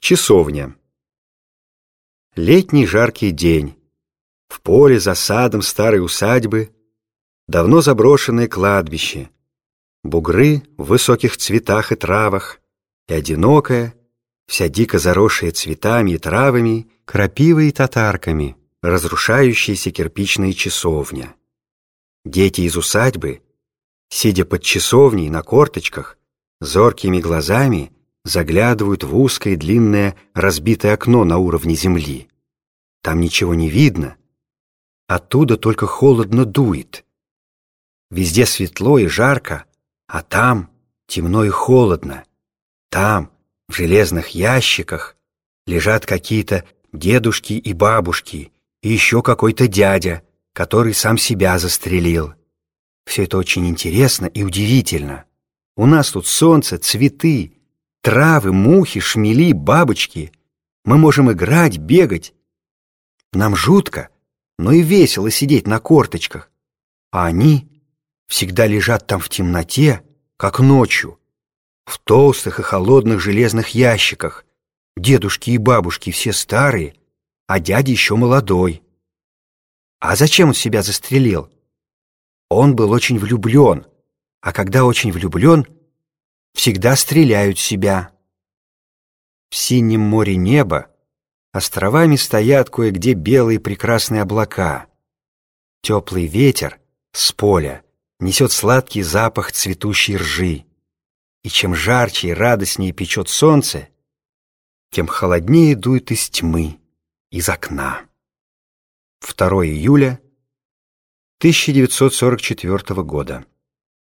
Часовня. Летний жаркий день. В поле за садом старой усадьбы давно заброшенное кладбище. Бугры в высоких цветах и травах и одинокая, вся дико заросшая цветами и травами, крапивой и татарками, разрушающаяся кирпичная часовня. Дети из усадьбы, сидя под часовней на корточках, зоркими глазами заглядывают в узкое длинное разбитое окно на уровне земли. Там ничего не видно, оттуда только холодно дует. Везде светло и жарко, а там темно и холодно. Там, в железных ящиках, лежат какие-то дедушки и бабушки, и еще какой-то дядя, который сам себя застрелил. Все это очень интересно и удивительно. У нас тут солнце, цветы, Травы, мухи, шмели, бабочки. Мы можем играть, бегать. Нам жутко, но и весело сидеть на корточках. А они всегда лежат там в темноте, как ночью, в толстых и холодных железных ящиках. Дедушки и бабушки все старые, а дядя еще молодой. А зачем он себя застрелил? Он был очень влюблен, а когда очень влюблен — всегда стреляют себя. В синем море неба островами стоят кое-где белые прекрасные облака. Теплый ветер с поля несет сладкий запах цветущей ржи. И чем жарче и радостнее печет солнце, тем холоднее дует из тьмы, из окна. 2 июля 1944 года.